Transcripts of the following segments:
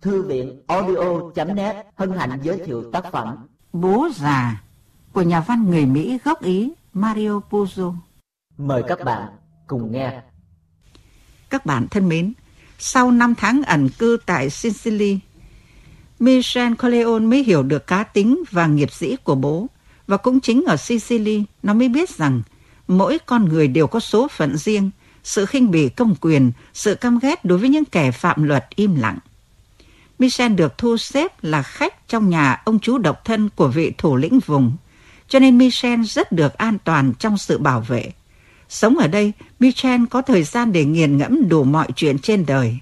Thư viện audio.net hân hạnh giới thiệu tác phẩm Bố già của nhà văn người Mỹ gốc Ý Mario Puzo. Mời các bạn cùng nghe. Các bạn thân mến, sau 5 tháng ẩn cư tại Sicily, Michel Corleone mới hiểu được cá tính và nghiệp dĩ của bố. Và cũng chính ở Sicily, nó mới biết rằng mỗi con người đều có số phận riêng, sự khinh bỉ công quyền, sự căm ghét đối với những kẻ phạm luật im lặng. Michel được thu xếp là khách trong nhà ông chú độc thân của vị thủ lĩnh vùng, cho nên Michel rất được an toàn trong sự bảo vệ. Sống ở đây, Michel có thời gian để nghiền ngẫm đủ mọi chuyện trên đời.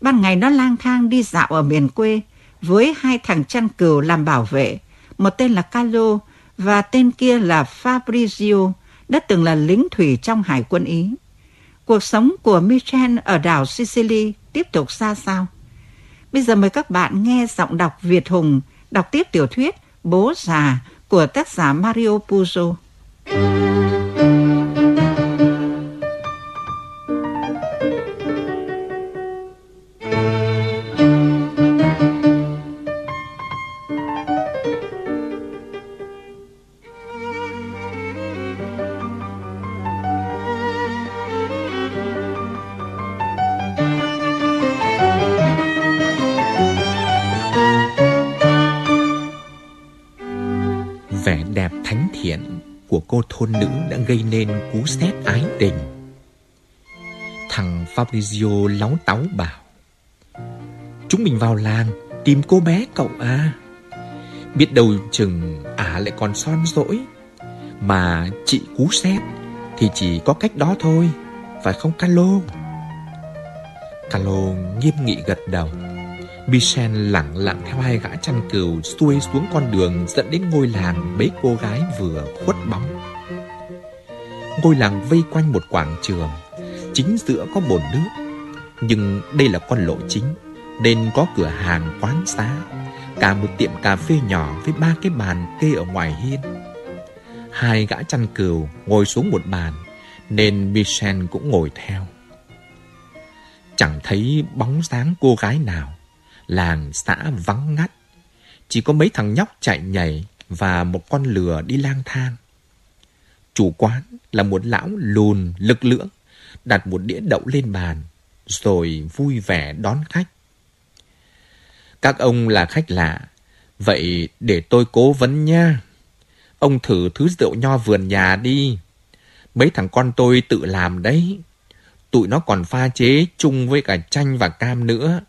Ban ngày nó lang thang đi dạo ở miền quê với hai thằng chăn cừu làm bảo vệ, một tên là Carlo và tên kia là Fabrizio, đã từng là lính thủy trong hải quân Ý. Cuộc sống của Michel ở đảo Sicily tiếp tục ra sao? Bây giờ mời các bạn nghe giọng đọc Việt Hùng, đọc tiếp tiểu thuyết Bố già của tác giả Mario Puzo. Thôn nữ đã gây nên cú sét ái tình. Thằng Fabrizio láu táu bảo, Chúng mình vào làng tìm cô bé cậu à Biết đâu chừng ả lại còn son dỗi Mà chị cú sét thì chỉ có cách đó thôi, Phải không Carlo? Carlo nghiêm nghị gật đầu Michel lặng lặng theo hai gã chăn cừu xuôi xuống con đường dẫn đến ngôi làng bế cô gái vừa khuất bóng. Ngôi làng vây quanh một quảng trường, chính giữa có bồn nước. Nhưng đây là con lộ chính, nên có cửa hàng quán xá, cả một tiệm cà phê nhỏ với ba cái bàn kê ở ngoài hiên. Hai gã chăn cừu ngồi xuống một bàn, nên Michel cũng ngồi theo. Chẳng thấy bóng dáng cô gái nào làng xã vắng ngắt. Chỉ có mấy thằng nhóc chạy nhảy và một con lừa đi lang thang. Chủ quán là một lão lùn lực lưỡng, đặt một đĩa đậu lên bàn, rồi vui vẻ đón khách. Các ông là khách lạ, vậy để tôi cố vấn nha. Ông thử thứ rượu nho vườn nhà đi. Mấy thằng con tôi tự làm đấy. Tụi nó còn pha chế chung với cả chanh và cam nữa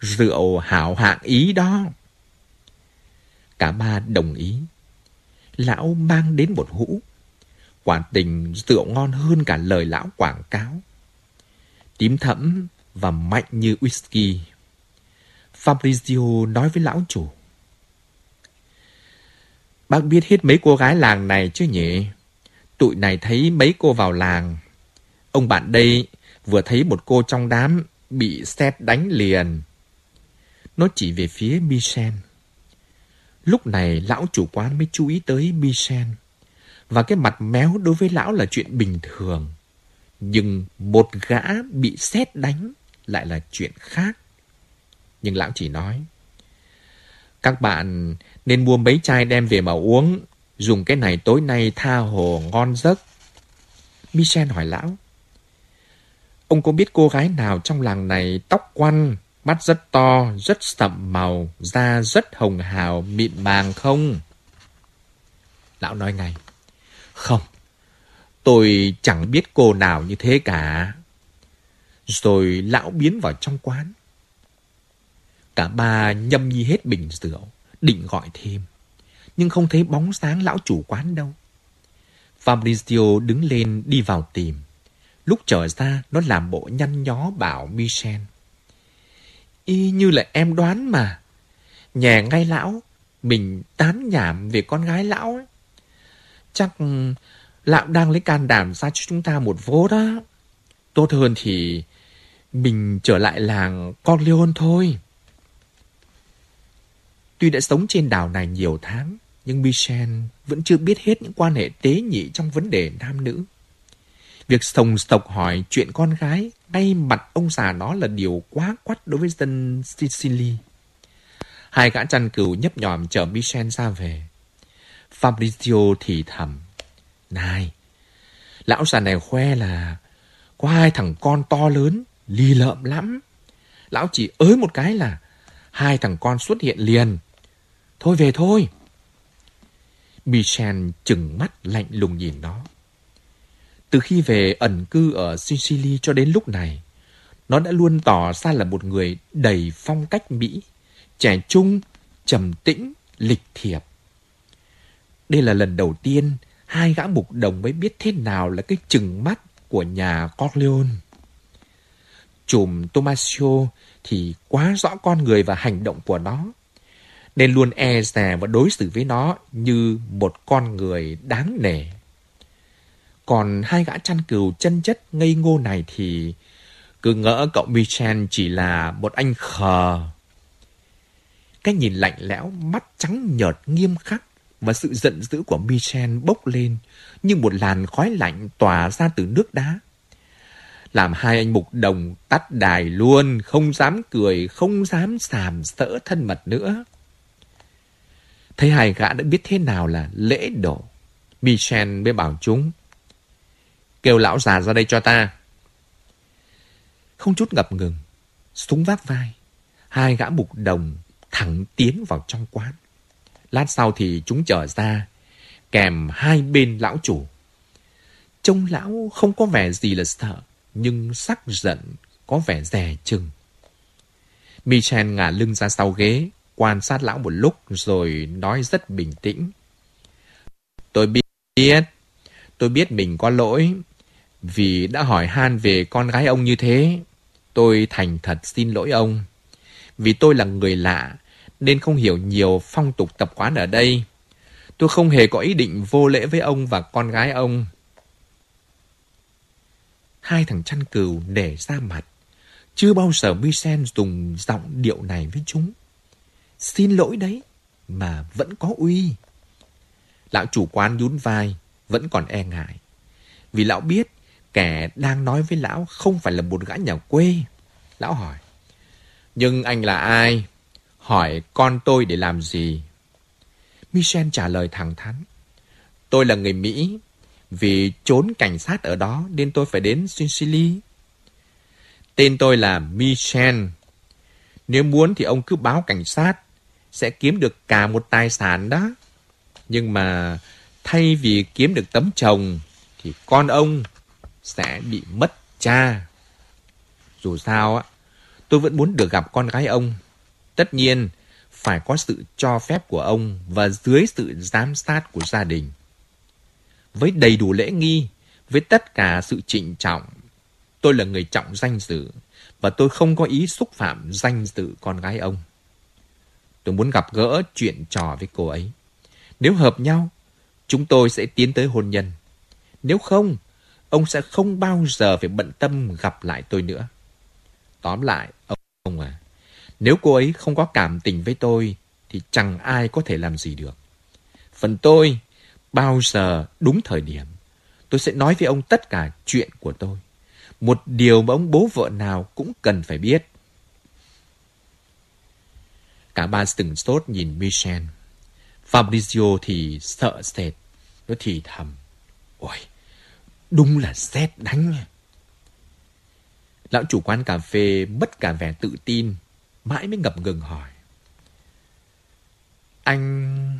rượu hảo hạng ý đó. Cả ba đồng ý. Lão mang đến một hũ. Quả tình rượu ngon hơn cả lời lão quảng cáo. Tím thẫm và mạnh như whisky. Fabrizio nói với lão chủ. Bác biết hết mấy cô gái làng này chứ nhỉ? Tụi này thấy mấy cô vào làng. Ông bạn đây vừa thấy một cô trong đám bị xét đánh liền. Nó chỉ về phía Michel. Lúc này lão chủ quán mới chú ý tới Michel. Và cái mặt méo đối với lão là chuyện bình thường. Nhưng một gã bị xét đánh lại là chuyện khác. Nhưng lão chỉ nói. Các bạn nên mua mấy chai đem về mà uống. Dùng cái này tối nay tha hồ ngon giấc. Michel hỏi lão. Ông có biết cô gái nào trong làng này tóc quăn, Mắt rất to, rất sậm màu, da rất hồng hào, mịn màng không? Lão nói ngay. Không, tôi chẳng biết cô nào như thế cả. Rồi lão biến vào trong quán. Cả ba nhâm nhi hết bình rượu, định gọi thêm. Nhưng không thấy bóng sáng lão chủ quán đâu. Fabrizio đứng lên đi vào tìm. Lúc trở ra, nó làm bộ nhăn nhó bảo Michel. Y như là em đoán mà. Nhà ngay lão, mình tán nhảm về con gái lão ấy. Chắc ừ, lão đang lấy can đảm ra cho chúng ta một vố đó. Tốt hơn thì mình trở lại làng Corleone thôi. Tuy đã sống trên đảo này nhiều tháng, nhưng Michel vẫn chưa biết hết những quan hệ tế nhị trong vấn đề nam nữ. Việc sồng sộc hỏi chuyện con gái ngay mặt ông già nó là điều quá quắt đối với dân Sicily. Hai gã chăn cừu nhấp nhòm chở Michel ra về. Fabrizio thì thầm. Này, lão già này khoe là có hai thằng con to lớn, lì lợm lắm. Lão chỉ ới một cái là hai thằng con xuất hiện liền. Thôi về thôi. Michel chừng mắt lạnh lùng nhìn nó. Từ khi về ẩn cư ở Sicily cho đến lúc này, nó đã luôn tỏ ra là một người đầy phong cách Mỹ, trẻ trung, trầm tĩnh, lịch thiệp. Đây là lần đầu tiên hai gã mục đồng mới biết thế nào là cái chừng mắt của nhà Corleone. Chùm Tomasio thì quá rõ con người và hành động của nó, nên luôn e dè và đối xử với nó như một con người đáng nể. Còn hai gã chăn cừu chân chất ngây ngô này thì cứ ngỡ cậu Michel chỉ là một anh khờ. Cái nhìn lạnh lẽo, mắt trắng nhợt nghiêm khắc và sự giận dữ của Michel bốc lên như một làn khói lạnh tỏa ra từ nước đá. Làm hai anh mục đồng tắt đài luôn, không dám cười, không dám sàm sỡ thân mật nữa. Thấy hai gã đã biết thế nào là lễ độ, Michel mới bảo chúng. Kêu lão già ra đây cho ta. Không chút ngập ngừng, súng vác vai, hai gã mục đồng thẳng tiến vào trong quán. Lát sau thì chúng trở ra, kèm hai bên lão chủ. Trông lão không có vẻ gì là sợ, nhưng sắc giận, có vẻ rè chừng. Michel ngả lưng ra sau ghế, quan sát lão một lúc rồi nói rất bình tĩnh. Tôi biết, tôi biết mình có lỗi, vì đã hỏi han về con gái ông như thế. Tôi thành thật xin lỗi ông. Vì tôi là người lạ, nên không hiểu nhiều phong tục tập quán ở đây. Tôi không hề có ý định vô lễ với ông và con gái ông. Hai thằng chăn cừu để ra mặt. Chưa bao giờ Michel dùng giọng điệu này với chúng. Xin lỗi đấy, mà vẫn có uy. Lão chủ quán nhún vai, vẫn còn e ngại. Vì lão biết kẻ đang nói với lão không phải là một gã nhà quê. Lão hỏi, nhưng anh là ai? Hỏi con tôi để làm gì? Michel trả lời thẳng thắn. Tôi là người Mỹ. Vì trốn cảnh sát ở đó nên tôi phải đến Sicily. Tên tôi là Michel. Nếu muốn thì ông cứ báo cảnh sát. Sẽ kiếm được cả một tài sản đó. Nhưng mà thay vì kiếm được tấm chồng thì con ông sẽ bị mất cha. Dù sao á, tôi vẫn muốn được gặp con gái ông. Tất nhiên, phải có sự cho phép của ông và dưới sự giám sát của gia đình. Với đầy đủ lễ nghi, với tất cả sự trịnh trọng, tôi là người trọng danh dự và tôi không có ý xúc phạm danh dự con gái ông. Tôi muốn gặp gỡ chuyện trò với cô ấy. Nếu hợp nhau, chúng tôi sẽ tiến tới hôn nhân. Nếu không, ông sẽ không bao giờ phải bận tâm gặp lại tôi nữa. Tóm lại, ông, ông à, nếu cô ấy không có cảm tình với tôi, thì chẳng ai có thể làm gì được. Phần tôi, bao giờ đúng thời điểm, tôi sẽ nói với ông tất cả chuyện của tôi. Một điều mà ông bố vợ nào cũng cần phải biết. Cả ba sừng sốt nhìn Michel. Fabrizio thì sợ sệt. Nó thì thầm. Ôi, đúng là xét đánh. Lão chủ quán cà phê mất cả vẻ tự tin, mãi mới ngập ngừng hỏi. Anh...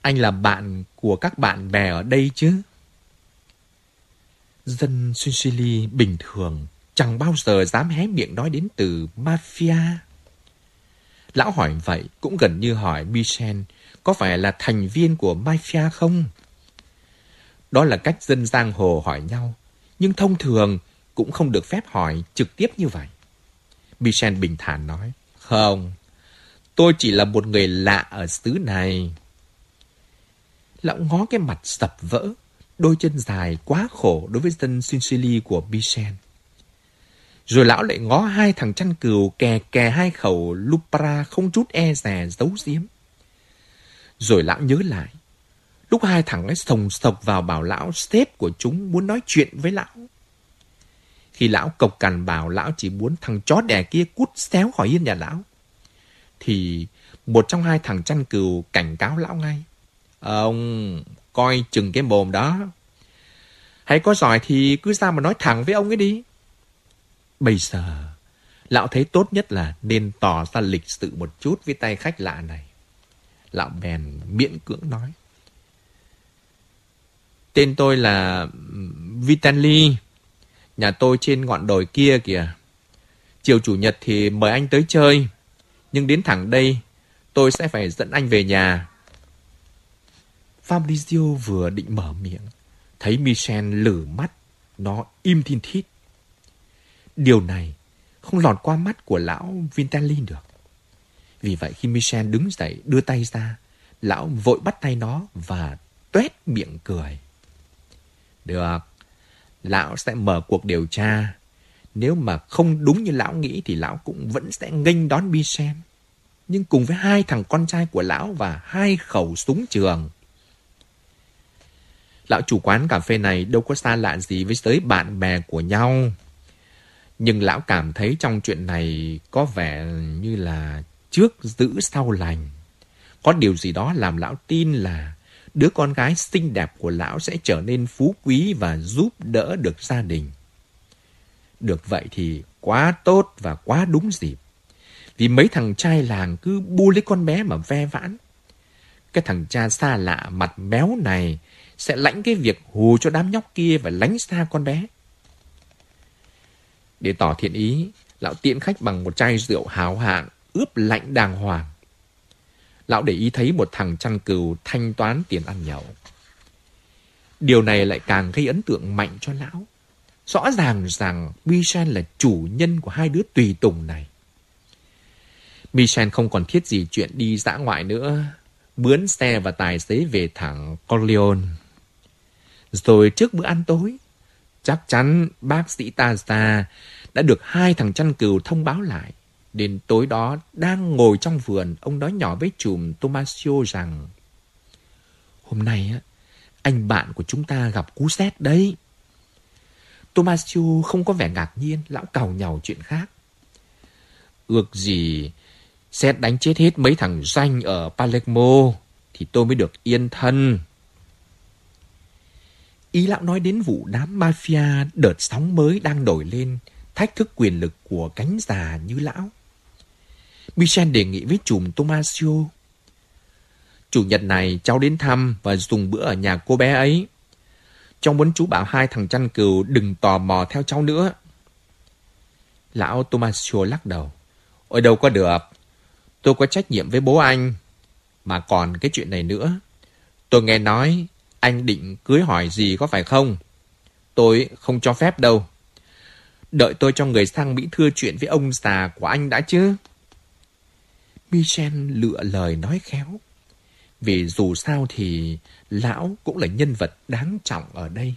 Anh là bạn của các bạn bè ở đây chứ? Dân Sicily bình thường chẳng bao giờ dám hé miệng nói đến từ mafia. Lão hỏi vậy cũng gần như hỏi Michel có phải là thành viên của mafia không? Đó là cách dân giang hồ hỏi nhau, nhưng thông thường cũng không được phép hỏi trực tiếp như vậy. Michel bình thản nói, không, tôi chỉ là một người lạ ở xứ này. Lão ngó cái mặt sập vỡ, đôi chân dài quá khổ đối với dân Sicily của Michel. Rồi lão lại ngó hai thằng chăn cừu kè kè hai khẩu lupra không chút e dè giấu giếm. Rồi lão nhớ lại, Lúc hai thằng ấy sồng sộc vào bảo lão sếp của chúng muốn nói chuyện với lão. Khi lão cộc cằn bảo lão chỉ muốn thằng chó đẻ kia cút xéo khỏi yên nhà lão. Thì một trong hai thằng chăn cừu cảnh cáo lão ngay. Ông coi chừng cái mồm đó. Hãy có giỏi thì cứ ra mà nói thẳng với ông ấy đi. Bây giờ, lão thấy tốt nhất là nên tỏ ra lịch sự một chút với tay khách lạ này. Lão bèn miễn cưỡng nói. Tên tôi là Vitali. Nhà tôi trên ngọn đồi kia kìa. Chiều chủ nhật thì mời anh tới chơi. Nhưng đến thẳng đây, tôi sẽ phải dẫn anh về nhà. Fabrizio vừa định mở miệng, thấy Michel lử mắt, nó im thiên thít. Điều này không lọt qua mắt của lão Vintalin được. Vì vậy khi Michel đứng dậy đưa tay ra, lão vội bắt tay nó và tuét miệng cười. Được, lão sẽ mở cuộc điều tra. Nếu mà không đúng như lão nghĩ thì lão cũng vẫn sẽ nghênh đón bi xem Nhưng cùng với hai thằng con trai của lão và hai khẩu súng trường. Lão chủ quán cà phê này đâu có xa lạ gì với giới bạn bè của nhau. Nhưng lão cảm thấy trong chuyện này có vẻ như là trước giữ sau lành. Có điều gì đó làm lão tin là đứa con gái xinh đẹp của lão sẽ trở nên phú quý và giúp đỡ được gia đình. Được vậy thì quá tốt và quá đúng dịp. Vì mấy thằng trai làng cứ bu lấy con bé mà ve vãn. Cái thằng cha xa lạ mặt méo này sẽ lãnh cái việc hù cho đám nhóc kia và lánh xa con bé. Để tỏ thiện ý, lão tiện khách bằng một chai rượu hào hạng, ướp lạnh đàng hoàng. Lão để ý thấy một thằng chăn cừu thanh toán tiền ăn nhậu. Điều này lại càng gây ấn tượng mạnh cho lão. Rõ ràng rằng Michel là chủ nhân của hai đứa tùy tùng này. Michel không còn thiết gì chuyện đi dã ngoại nữa. Bướn xe và tài xế về thẳng Corleone. Rồi trước bữa ăn tối, chắc chắn bác sĩ Taza đã được hai thằng chăn cừu thông báo lại. Đến tối đó, đang ngồi trong vườn, ông nói nhỏ với chùm Tomasio rằng Hôm nay, á, anh bạn của chúng ta gặp cú xét đấy. Tomasio không có vẻ ngạc nhiên, lão cào nhàu chuyện khác. Ước gì xét đánh chết hết mấy thằng danh ở Palermo thì tôi mới được yên thân. Ý lão nói đến vụ đám mafia đợt sóng mới đang nổi lên, thách thức quyền lực của cánh già như lão. Michel đề nghị với chùm Tomasio. Chủ nhật này, cháu đến thăm và dùng bữa ở nhà cô bé ấy. Cháu muốn chú bảo hai thằng chăn cừu đừng tò mò theo cháu nữa. Lão Tomasio lắc đầu. Ôi đâu có được. Tôi có trách nhiệm với bố anh. Mà còn cái chuyện này nữa. Tôi nghe nói anh định cưới hỏi gì có phải không? Tôi không cho phép đâu. Đợi tôi cho người sang Mỹ thưa chuyện với ông già của anh đã chứ. Michel lựa lời nói khéo. Vì dù sao thì lão cũng là nhân vật đáng trọng ở đây.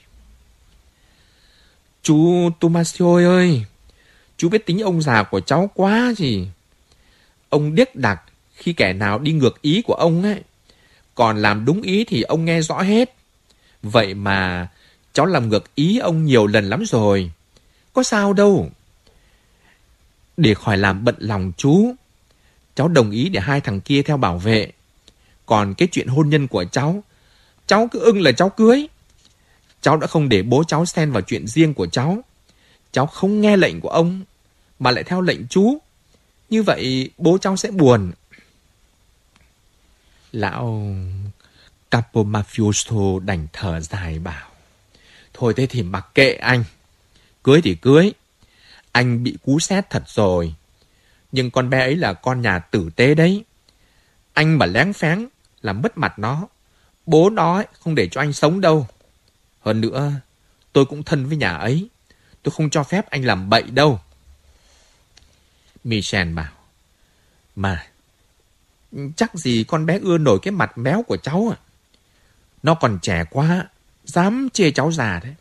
Chú Tomasio ơi, chú biết tính ông già của cháu quá gì. Ông điếc đặc khi kẻ nào đi ngược ý của ông ấy. Còn làm đúng ý thì ông nghe rõ hết. Vậy mà cháu làm ngược ý ông nhiều lần lắm rồi. Có sao đâu. Để khỏi làm bận lòng chú, cháu đồng ý để hai thằng kia theo bảo vệ. Còn cái chuyện hôn nhân của cháu, cháu cứ ưng là cháu cưới. Cháu đã không để bố cháu xen vào chuyện riêng của cháu. Cháu không nghe lệnh của ông, mà lại theo lệnh chú. Như vậy bố cháu sẽ buồn. Lão Capo Mafioso đành thở dài bảo. Thôi thế thì mặc kệ anh. Cưới thì cưới. Anh bị cú xét thật rồi. Nhưng con bé ấy là con nhà tử tế đấy. Anh mà lén phén là mất mặt nó. Bố nó không để cho anh sống đâu. Hơn nữa, tôi cũng thân với nhà ấy. Tôi không cho phép anh làm bậy đâu. Michel bảo. Mà, chắc gì con bé ưa nổi cái mặt méo của cháu à. Nó còn trẻ quá, dám chê cháu già đấy.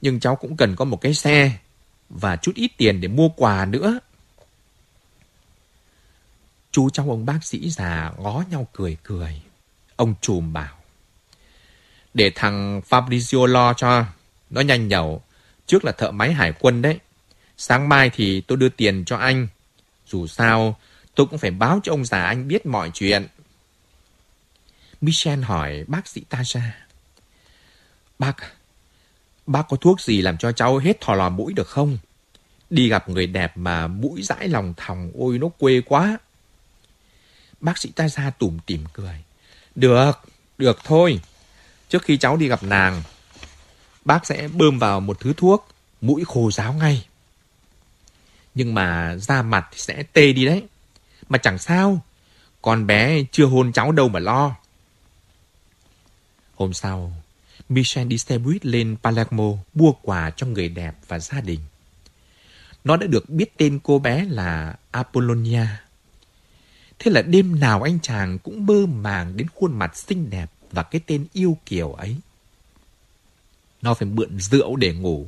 Nhưng cháu cũng cần có một cái xe và chút ít tiền để mua quà nữa. Chú cháu ông bác sĩ già ngó nhau cười cười. Ông trùm bảo. Để thằng Fabrizio lo cho. Nó nhanh nhẩu. Trước là thợ máy hải quân đấy. Sáng mai thì tôi đưa tiền cho anh. Dù sao, tôi cũng phải báo cho ông già anh biết mọi chuyện. Michel hỏi bác sĩ Tasha. Bác, bác có thuốc gì làm cho cháu hết thò lò mũi được không? Đi gặp người đẹp mà mũi dãi lòng thòng, ôi nó quê quá. Bác sĩ ta ra tủm tỉm cười. Được, được thôi. Trước khi cháu đi gặp nàng, bác sẽ bơm vào một thứ thuốc, mũi khô ráo ngay. Nhưng mà da mặt sẽ tê đi đấy. Mà chẳng sao, con bé chưa hôn cháu đâu mà lo. Hôm sau, Michel đi xe buýt lên Palermo mua quà cho người đẹp và gia đình. Nó đã được biết tên cô bé là Apollonia. Thế là đêm nào anh chàng cũng mơ màng đến khuôn mặt xinh đẹp và cái tên yêu kiều ấy. Nó phải mượn rượu để ngủ.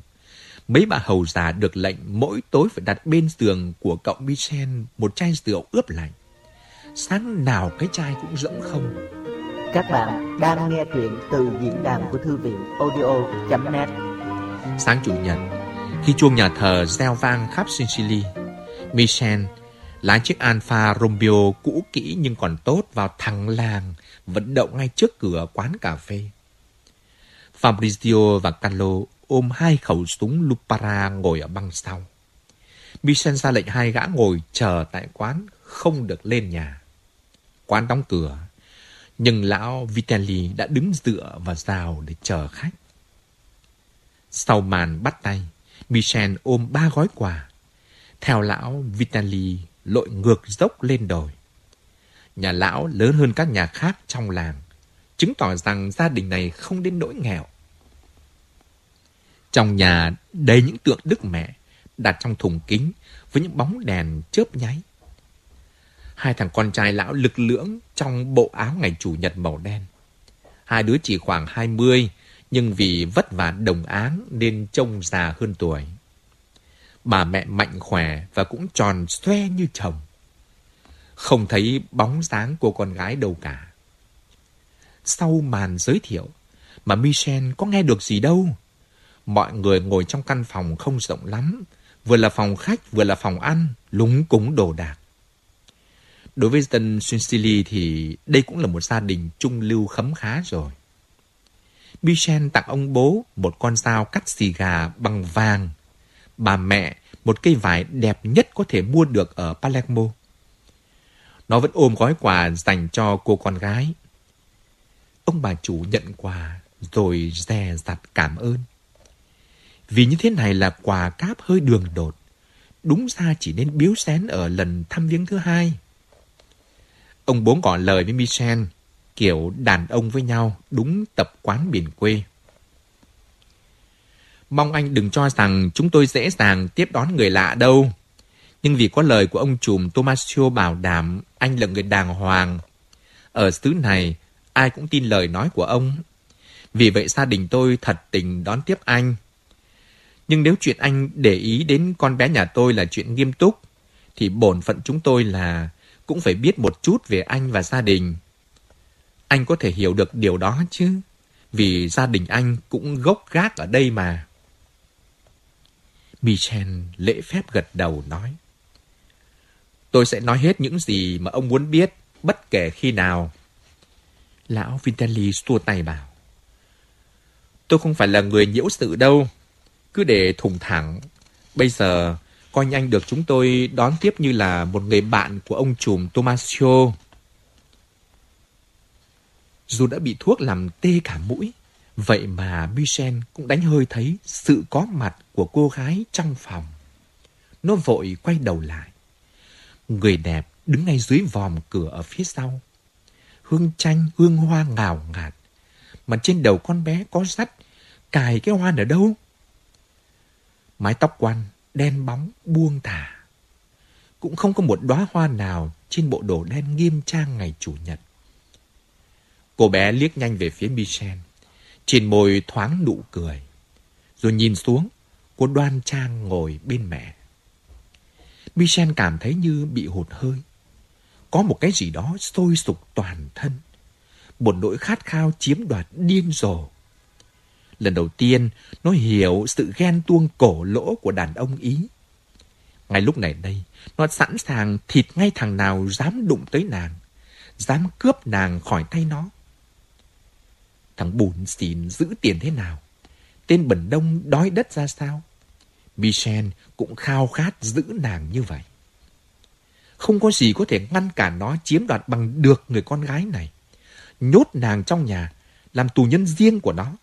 Mấy bà hầu già được lệnh mỗi tối phải đặt bên giường của cậu Michel một chai rượu ướp lạnh. Sáng nào cái chai cũng rỗng không. Các bạn đang nghe truyện từ diễn đàn của thư viện audio.net Sáng Chủ nhật, khi chuông nhà thờ reo vang khắp Sicily, Michel lái chiếc Alfa Romeo cũ kỹ nhưng còn tốt vào thẳng làng, vận động ngay trước cửa quán cà phê. Fabrizio và Carlo ôm hai khẩu súng Lupara ngồi ở băng sau. Michel ra lệnh hai gã ngồi chờ tại quán, không được lên nhà. Quán đóng cửa, nhưng lão Vitelli đã đứng dựa vào rào để chờ khách. Sau màn bắt tay, Michel ôm ba gói quà. Theo lão Vitali lội ngược dốc lên đồi. Nhà lão lớn hơn các nhà khác trong làng, chứng tỏ rằng gia đình này không đến nỗi nghèo. Trong nhà đầy những tượng Đức Mẹ đặt trong thùng kính với những bóng đèn chớp nháy. Hai thằng con trai lão lực lưỡng trong bộ áo ngày Chủ nhật màu đen. Hai đứa chỉ khoảng 20, nhưng vì vất vả đồng áng nên trông già hơn tuổi. Bà mẹ mạnh khỏe và cũng tròn xoe như chồng. Không thấy bóng dáng của con gái đâu cả. Sau màn giới thiệu, mà Michel có nghe được gì đâu. Mọi người ngồi trong căn phòng không rộng lắm, vừa là phòng khách vừa là phòng ăn, lúng cúng đồ đạc. Đối với dân Sicily thì đây cũng là một gia đình trung lưu khấm khá rồi. Michel tặng ông bố một con dao cắt xì gà bằng vàng. Bà mẹ một cây vải đẹp nhất có thể mua được ở Palermo. Nó vẫn ôm gói quà dành cho cô con gái. Ông bà chủ nhận quà rồi dè dặt cảm ơn. Vì như thế này là quà cáp hơi đường đột. Đúng ra chỉ nên biếu xén ở lần thăm viếng thứ hai. Ông bố ngỏ lời với Michel, kiểu đàn ông với nhau, đúng tập quán miền quê. Mong anh đừng cho rằng chúng tôi dễ dàng tiếp đón người lạ đâu. Nhưng vì có lời của ông trùm Tomasio bảo đảm anh là người đàng hoàng. Ở xứ này, ai cũng tin lời nói của ông. Vì vậy gia đình tôi thật tình đón tiếp anh. Nhưng nếu chuyện anh để ý đến con bé nhà tôi là chuyện nghiêm túc, thì bổn phận chúng tôi là cũng phải biết một chút về anh và gia đình. Anh có thể hiểu được điều đó chứ, vì gia đình anh cũng gốc gác ở đây mà. Michel lễ phép gật đầu nói. Tôi sẽ nói hết những gì mà ông muốn biết, bất kể khi nào. Lão Vitali xua tay bảo. Tôi không phải là người nhiễu sự đâu. Cứ để thùng thẳng. Bây giờ, coi nhanh được chúng tôi đón tiếp như là một người bạn của ông trùm Tomasio. Dù đã bị thuốc làm tê cả mũi, vậy mà Michel cũng đánh hơi thấy sự có mặt của cô gái trong phòng. Nó vội quay đầu lại. Người đẹp đứng ngay dưới vòm cửa ở phía sau. Hương chanh, hương hoa ngào ngạt. Mà trên đầu con bé có sắt, cài cái hoa ở đâu? Mái tóc quăn đen bóng, buông thả. Cũng không có một đóa hoa nào trên bộ đồ đen nghiêm trang ngày Chủ nhật. Cô bé liếc nhanh về phía Michel. Trên môi thoáng nụ cười. Rồi nhìn xuống, cô đoan trang ngồi bên mẹ. Michel cảm thấy như bị hụt hơi. Có một cái gì đó sôi sục toàn thân. Một nỗi khát khao chiếm đoạt điên rồ. Lần đầu tiên, nó hiểu sự ghen tuông cổ lỗ của đàn ông Ý. Ngay lúc này đây, nó sẵn sàng thịt ngay thằng nào dám đụng tới nàng, dám cướp nàng khỏi tay nó. Thằng bùn xỉn giữ tiền thế nào? Tên bẩn đông đói đất ra sao? Michel cũng khao khát giữ nàng như vậy. Không có gì có thể ngăn cản nó chiếm đoạt bằng được người con gái này. Nhốt nàng trong nhà, làm tù nhân riêng của nó.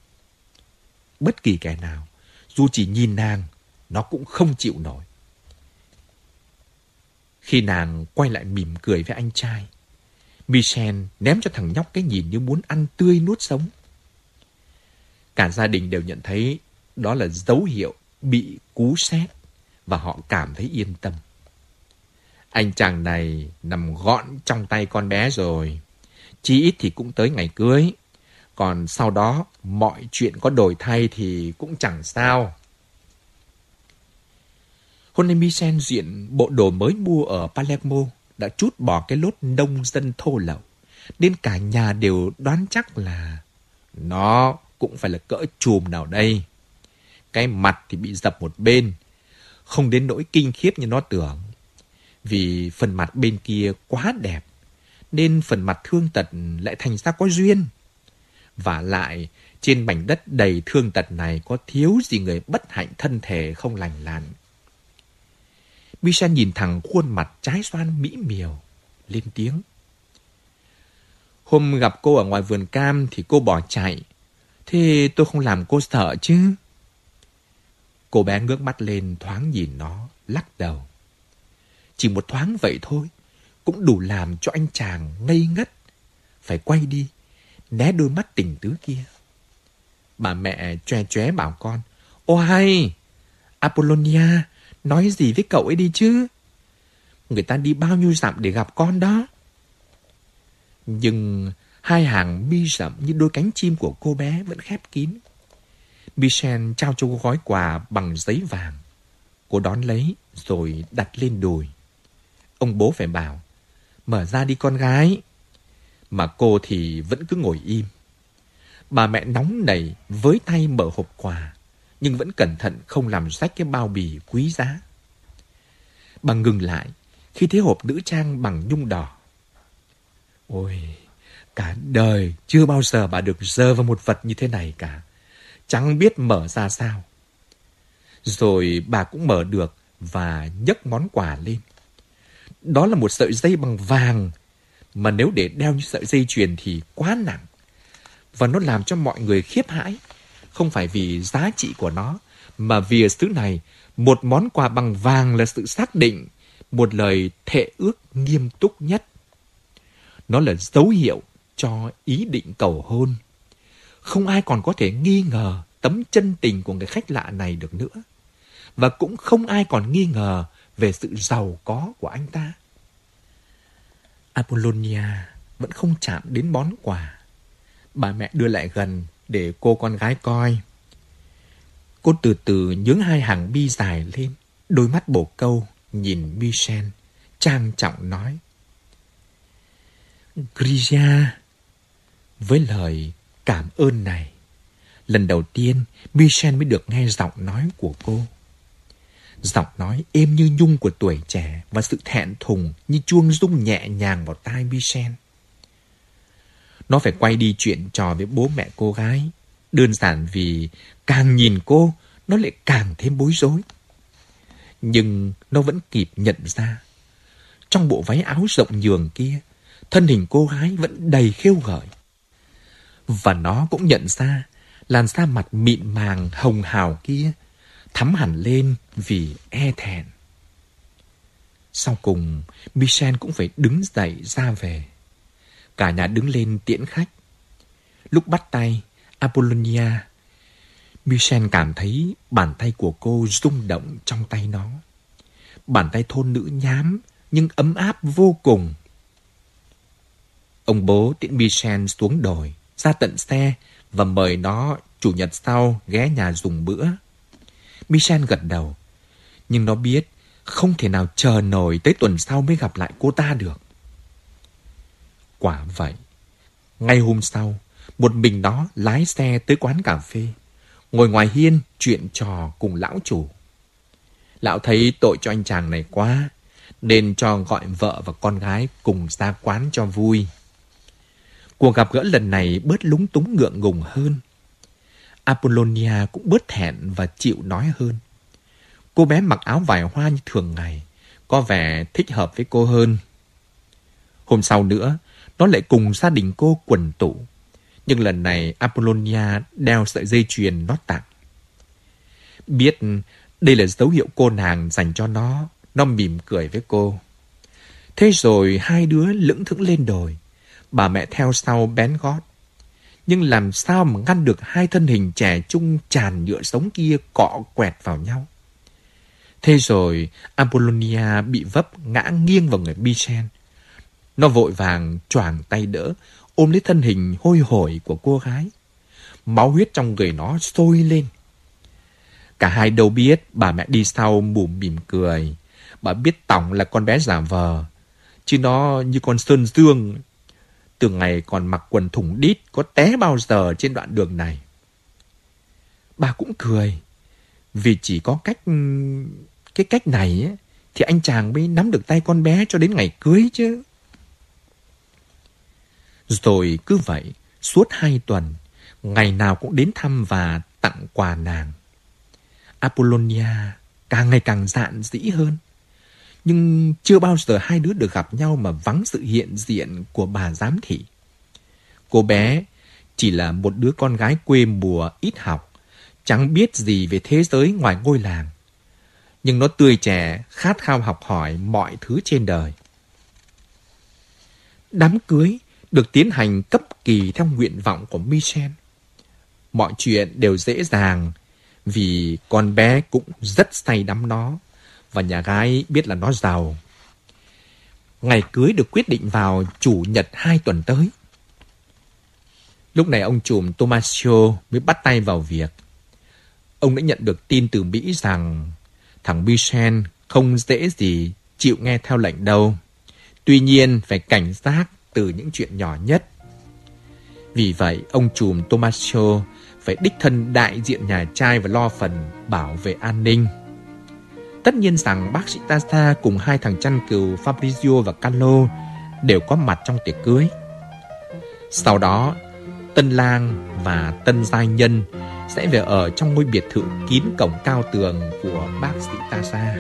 Bất kỳ kẻ nào, dù chỉ nhìn nàng, nó cũng không chịu nổi. Khi nàng quay lại mỉm cười với anh trai, Michel ném cho thằng nhóc cái nhìn như muốn ăn tươi nuốt sống. Cả gia đình đều nhận thấy đó là dấu hiệu bị cú sét và họ cảm thấy yên tâm. Anh chàng này nằm gọn trong tay con bé rồi. Chí ít thì cũng tới ngày cưới. Còn sau đó, mọi chuyện có đổi thay thì cũng chẳng sao. Hôm nay diện bộ đồ mới mua ở Palermo đã chút bỏ cái lốt nông dân thô lậu. Nên cả nhà đều đoán chắc là nó cũng phải là cỡ chùm nào đây. Cái mặt thì bị dập một bên, không đến nỗi kinh khiếp như nó tưởng. Vì phần mặt bên kia quá đẹp, nên phần mặt thương tật lại thành ra có duyên. Và lại, trên mảnh đất đầy thương tật này có thiếu gì người bất hạnh thân thể không lành lặn. Michel nhìn thẳng khuôn mặt trái xoan mỹ miều, lên tiếng. Hôm gặp cô ở ngoài vườn cam thì cô bỏ chạy. Thế tôi không làm cô sợ chứ? Cô bé ngước mắt lên thoáng nhìn nó, lắc đầu. Chỉ một thoáng vậy thôi, cũng đủ làm cho anh chàng ngây ngất. Phải quay đi, né đôi mắt tình tứ kia. Bà mẹ choe choé bảo con, Ô hay, Apollonia, nói gì với cậu ấy đi chứ? Người ta đi bao nhiêu dặm để gặp con đó. Nhưng hai hàng mi rậm như đôi cánh chim của cô bé vẫn khép kín. Michel trao cho cô gói quà bằng giấy vàng. Cô đón lấy rồi đặt lên đùi. Ông bố phải bảo, mở ra đi con gái. Mà cô thì vẫn cứ ngồi im. Bà mẹ nóng nảy với tay mở hộp quà, nhưng vẫn cẩn thận không làm rách cái bao bì quý giá. Bà ngừng lại khi thấy hộp nữ trang bằng nhung đỏ. Ôi, cả đời chưa bao giờ bà được dơ vào một vật như thế này cả chẳng biết mở ra sao. Rồi bà cũng mở được và nhấc món quà lên. Đó là một sợi dây bằng vàng, mà nếu để đeo như sợi dây chuyền thì quá nặng. Và nó làm cho mọi người khiếp hãi, không phải vì giá trị của nó, mà vì ở xứ này, một món quà bằng vàng là sự xác định, một lời thệ ước nghiêm túc nhất. Nó là dấu hiệu cho ý định cầu hôn không ai còn có thể nghi ngờ tấm chân tình của người khách lạ này được nữa. Và cũng không ai còn nghi ngờ về sự giàu có của anh ta. Apollonia vẫn không chạm đến món quà. Bà mẹ đưa lại gần để cô con gái coi. Cô từ từ nhướng hai hàng bi dài lên, đôi mắt bổ câu nhìn Michel, trang trọng nói. Grisia, với lời cảm ơn này. Lần đầu tiên, Michel mới được nghe giọng nói của cô. Giọng nói êm như nhung của tuổi trẻ và sự thẹn thùng như chuông rung nhẹ nhàng vào tai Michel. Nó phải quay đi chuyện trò với bố mẹ cô gái. Đơn giản vì càng nhìn cô, nó lại càng thêm bối rối. Nhưng nó vẫn kịp nhận ra. Trong bộ váy áo rộng nhường kia, thân hình cô gái vẫn đầy khêu gợi. Và nó cũng nhận ra làn da mặt mịn màng hồng hào kia thắm hẳn lên vì e thẹn. Sau cùng, Michel cũng phải đứng dậy ra về. Cả nhà đứng lên tiễn khách. Lúc bắt tay, Apollonia, Michel cảm thấy bàn tay của cô rung động trong tay nó. Bàn tay thôn nữ nhám nhưng ấm áp vô cùng. Ông bố tiễn Michel xuống đồi ra tận xe và mời nó chủ nhật sau ghé nhà dùng bữa. Michel gật đầu, nhưng nó biết không thể nào chờ nổi tới tuần sau mới gặp lại cô ta được. Quả vậy, ngay hôm sau, một mình nó lái xe tới quán cà phê. ngồi ngoài hiên chuyện trò cùng lão chủ. Lão thấy tội cho anh chàng này quá, nên cho gọi vợ và con gái cùng ra quán cho vui. Cuộc gặp gỡ lần này bớt lúng túng ngượng ngùng hơn. Apollonia cũng bớt thẹn và chịu nói hơn. Cô bé mặc áo vải hoa như thường ngày, có vẻ thích hợp với cô hơn. Hôm sau nữa, nó lại cùng gia đình cô quần tụ. Nhưng lần này Apollonia đeo sợi dây chuyền nó tặng. Biết đây là dấu hiệu cô nàng dành cho nó, nó mỉm cười với cô. Thế rồi hai đứa lững thững lên đồi. Bà mẹ theo sau bén gót. Nhưng làm sao mà ngăn được hai thân hình trẻ trung tràn nhựa sống kia cọ quẹt vào nhau. Thế rồi Apollonia bị vấp ngã nghiêng vào người Bichen. Nó vội vàng choàng tay đỡ, ôm lấy thân hình hôi hổi của cô gái. Máu huyết trong người nó sôi lên. Cả hai đâu biết bà mẹ đi sau mùm mỉm cười. Bà biết Tổng là con bé giả vờ. Chứ nó như con Sơn Dương. Từ ngày còn mặc quần thủng đít có té bao giờ trên đoạn đường này. Bà cũng cười. Vì chỉ có cách... Cái cách này ấy, thì anh chàng mới nắm được tay con bé cho đến ngày cưới chứ. Rồi cứ vậy, suốt hai tuần, ngày nào cũng đến thăm và tặng quà nàng. Apollonia càng ngày càng dạn dĩ hơn. Nhưng chưa bao giờ hai đứa được gặp nhau mà vắng sự hiện diện của bà giám thị. Cô bé chỉ là một đứa con gái quê mùa ít học, chẳng biết gì về thế giới ngoài ngôi làng. Nhưng nó tươi trẻ, khát khao học hỏi mọi thứ trên đời. Đám cưới được tiến hành cấp kỳ theo nguyện vọng của Michel. Mọi chuyện đều dễ dàng vì con bé cũng rất say đắm nó và nhà gái biết là nó giàu. Ngày cưới được quyết định vào chủ nhật hai tuần tới. Lúc này ông trùm Tomasio mới bắt tay vào việc. Ông đã nhận được tin từ Mỹ rằng thằng Michel không dễ gì chịu nghe theo lệnh đâu. Tuy nhiên phải cảnh giác từ những chuyện nhỏ nhất. Vì vậy, ông trùm Tomasio phải đích thân đại diện nhà trai và lo phần bảo vệ an ninh. Tất nhiên rằng bác sĩ Tata cùng hai thằng chăn cừu Fabrizio và Carlo đều có mặt trong tiệc cưới. Sau đó, tân lang và tân giai nhân sẽ về ở trong ngôi biệt thự kín cổng cao tường của bác sĩ Tata.